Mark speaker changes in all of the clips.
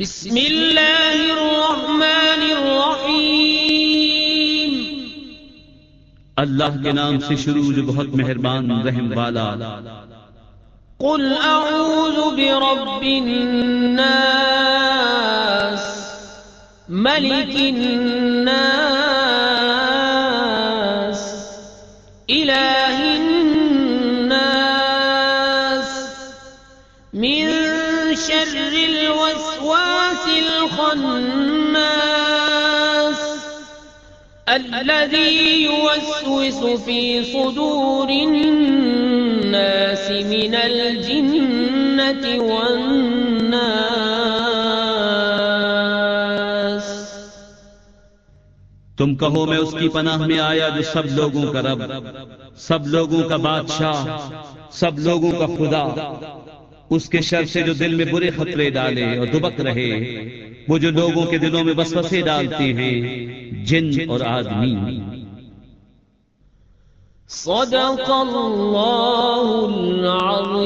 Speaker 1: بسم الله الرحمن الرحيم.
Speaker 2: اللہ کے نام سے شروع جو بہت مہربان رحم والا.
Speaker 1: قل أعوذ برب الناس ملك الناس شر الوسواس الخناس الذي يوسوس في صدور الناس من الجنة والناس.
Speaker 2: تم کہو میں اس کی پناہ میں آیا جو سب لوگوں کا رب، سب لوگوں کا بادشاہ، سب لوگوں کا خدا۔ اس کے شر سے جو دل میں برے خطرے ڈالے اور دبک رہے، وہ جو لوگوں کے دلوں میں وسوسے ڈالتے ہیں، جن اور آدمی۔
Speaker 1: صدق الله العظيم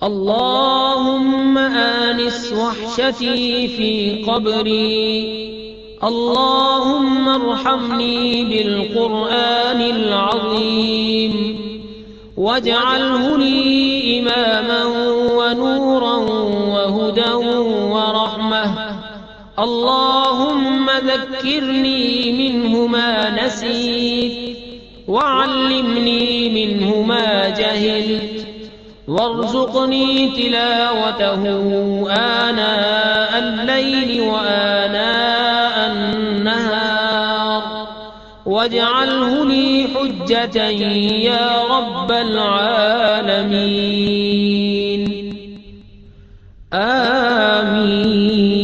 Speaker 1: اللهم آنس وحشتي في قبري اللهم ارحمني بالقرآن العظيم. واجعله لي إماما ونورا وهدى ورحمة. اللهم ذكرني منه ما نسيت. وعلمني منه ما جهلت. وارزقني تلاوته آناء الليل وآناء واجعله لي حجة يا رب العالمين. آمين.